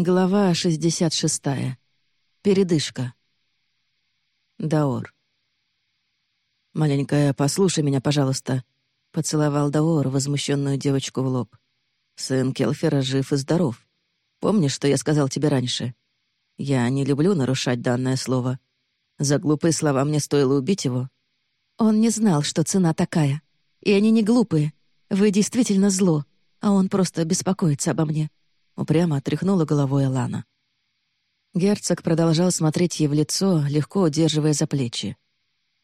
Глава 66. Передышка. Даор. «Маленькая, послушай меня, пожалуйста», — поцеловал Даор возмущенную девочку в лоб. «Сын Келфера жив и здоров. Помнишь, что я сказал тебе раньше? Я не люблю нарушать данное слово. За глупые слова мне стоило убить его». «Он не знал, что цена такая. И они не глупые. Вы действительно зло, а он просто беспокоится обо мне», Упрямо отряхнула головой Алана. Герцог продолжал смотреть ей в лицо, легко удерживая за плечи.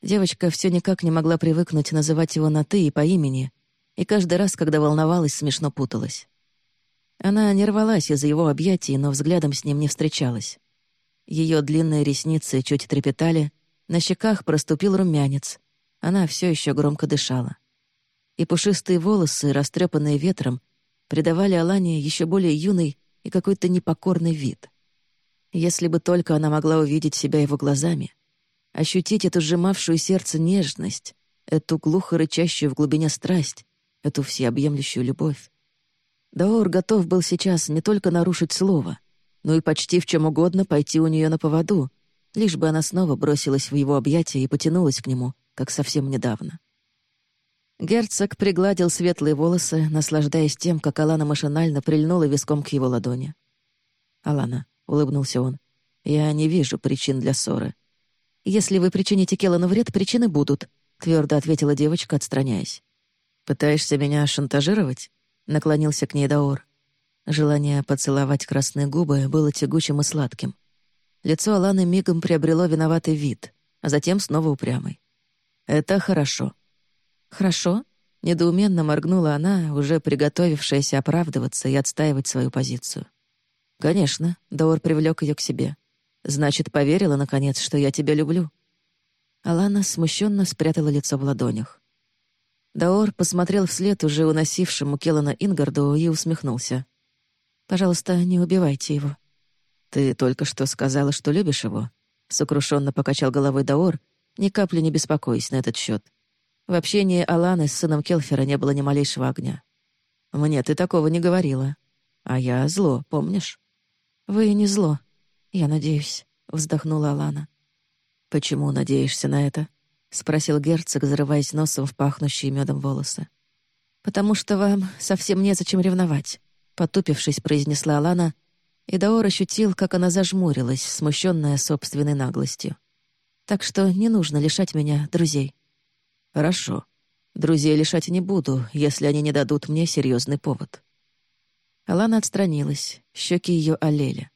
Девочка все никак не могла привыкнуть называть его на «ты» и по имени, и каждый раз, когда волновалась, смешно путалась. Она не рвалась из-за его объятий, но взглядом с ним не встречалась. Ее длинные ресницы чуть трепетали, на щеках проступил румянец. Она все еще громко дышала. И пушистые волосы, растрепанные ветром, придавали Алане еще более юный и какой-то непокорный вид. Если бы только она могла увидеть себя его глазами, ощутить эту сжимавшую сердце нежность, эту глухо рычащую в глубине страсть, эту всеобъемлющую любовь. Даор готов был сейчас не только нарушить слово, но и почти в чем угодно пойти у нее на поводу, лишь бы она снова бросилась в его объятия и потянулась к нему, как совсем недавно. Герцог пригладил светлые волосы, наслаждаясь тем, как Алана машинально прильнула виском к его ладони. «Алана», — улыбнулся он, — «я не вижу причин для ссоры». «Если вы причините Келлану вред, причины будут», — твердо ответила девочка, отстраняясь. «Пытаешься меня шантажировать?» — наклонился к ней Даор. Желание поцеловать красные губы было тягучим и сладким. Лицо Аланы мигом приобрело виноватый вид, а затем снова упрямый. «Это хорошо», «Хорошо», — недоуменно моргнула она, уже приготовившаяся оправдываться и отстаивать свою позицию. «Конечно», — Даор привлек ее к себе. «Значит, поверила, наконец, что я тебя люблю». Алана смущенно спрятала лицо в ладонях. Даор посмотрел вслед уже уносившему Келлана Ингарду и усмехнулся. «Пожалуйста, не убивайте его». «Ты только что сказала, что любишь его?» Сокрушенно покачал головой Даор, ни капли не беспокоясь на этот счет. В общении Аланы с сыном Келфера не было ни малейшего огня. «Мне ты такого не говорила. А я зло, помнишь?» «Вы не зло, я надеюсь», — вздохнула Алана. «Почему надеешься на это?» — спросил герцог, зарываясь носом в пахнущие медом волосы. «Потому что вам совсем незачем ревновать», — потупившись, произнесла Алана, и Даор ощутил, как она зажмурилась, смущенная собственной наглостью. «Так что не нужно лишать меня друзей». «Хорошо. Друзей лишать не буду, если они не дадут мне серьезный повод». Алана отстранилась, щеки ее олели.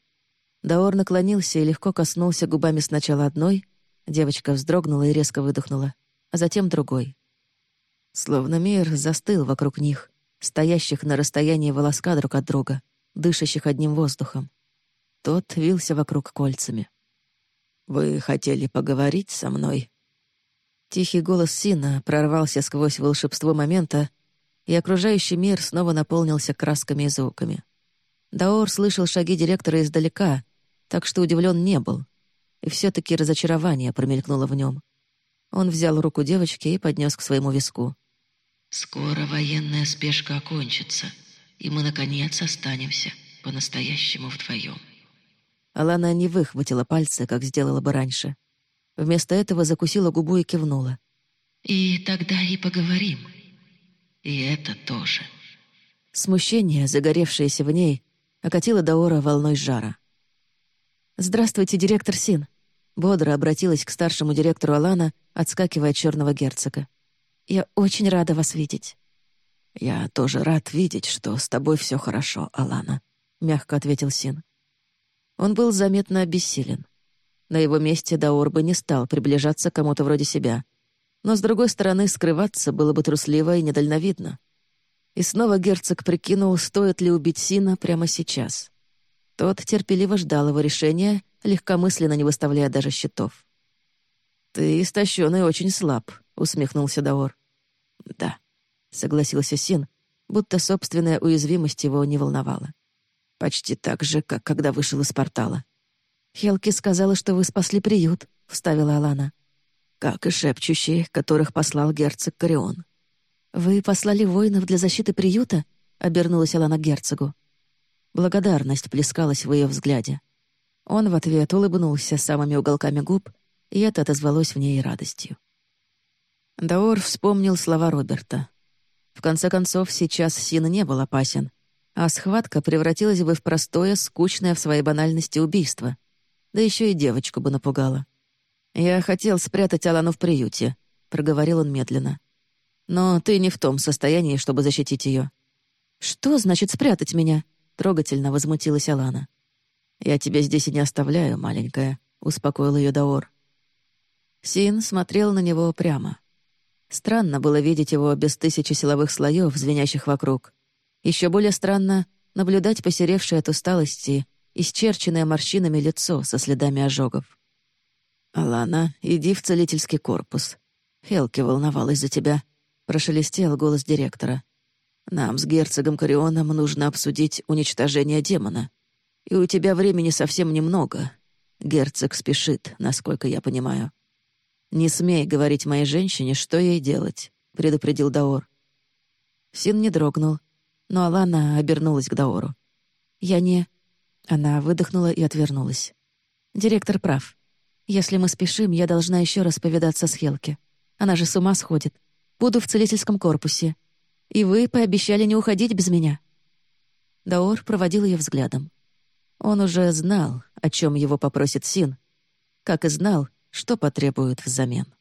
Даор наклонился и легко коснулся губами сначала одной, девочка вздрогнула и резко выдохнула, а затем другой. Словно мир застыл вокруг них, стоящих на расстоянии волоска друг от друга, дышащих одним воздухом. Тот вился вокруг кольцами. «Вы хотели поговорить со мной?» Тихий голос Сина прорвался сквозь волшебство момента, и окружающий мир снова наполнился красками и звуками. Даор слышал шаги директора издалека, так что удивлен не был. И все таки разочарование промелькнуло в нем. Он взял руку девочки и поднес к своему виску. «Скоро военная спешка окончится, и мы, наконец, останемся по-настоящему вдвоем». Алана не выхватила пальцы, как сделала бы раньше — Вместо этого закусила губу и кивнула. «И тогда и поговорим. И это тоже». Смущение, загоревшееся в ней, окатило Даора волной жара. «Здравствуйте, директор Син», — бодро обратилась к старшему директору Алана, отскакивая от черного герцога. «Я очень рада вас видеть». «Я тоже рад видеть, что с тобой все хорошо, Алана», — мягко ответил Син. Он был заметно обессилен. На его месте Даор бы не стал приближаться к кому-то вроде себя. Но, с другой стороны, скрываться было бы трусливо и недальновидно. И снова герцог прикинул, стоит ли убить Сина прямо сейчас. Тот терпеливо ждал его решения, легкомысленно не выставляя даже щитов. «Ты истощенный очень слаб», — усмехнулся Даор. «Да», — согласился Син, будто собственная уязвимость его не волновала. «Почти так же, как когда вышел из портала. «Хелки сказала, что вы спасли приют», — вставила Алана. «Как и шепчущие, которых послал герцог Корион». «Вы послали воинов для защиты приюта?» — обернулась Алана к герцогу. Благодарность плескалась в ее взгляде. Он в ответ улыбнулся самыми уголками губ, и это отозвалось в ней радостью. Даор вспомнил слова Роберта. В конце концов, сейчас Син не был опасен, а схватка превратилась бы в простое, скучное в своей банальности убийство. Да еще и девочку бы напугала. «Я хотел спрятать Алану в приюте», — проговорил он медленно. «Но ты не в том состоянии, чтобы защитить ее. «Что значит спрятать меня?» — трогательно возмутилась Алана. «Я тебя здесь и не оставляю, маленькая», — успокоил ее Даор. Син смотрел на него прямо. Странно было видеть его без тысячи силовых слоев, звенящих вокруг. Еще более странно наблюдать посеревшее от усталости, исчерченное морщинами лицо со следами ожогов. «Алана, иди в целительский корпус. Хелки волновалась за тебя», — прошелестел голос директора. «Нам с герцогом Карионом нужно обсудить уничтожение демона. И у тебя времени совсем немного. Герцог спешит, насколько я понимаю». «Не смей говорить моей женщине, что ей делать», — предупредил Даор. Син не дрогнул, но Алана обернулась к Даору. «Я не...» Она выдохнула и отвернулась. «Директор прав. Если мы спешим, я должна еще раз повидаться с Хелки. Она же с ума сходит. Буду в целительском корпусе. И вы пообещали не уходить без меня». Даор проводил ее взглядом. Он уже знал, о чем его попросит Син, как и знал, что потребуют взамен.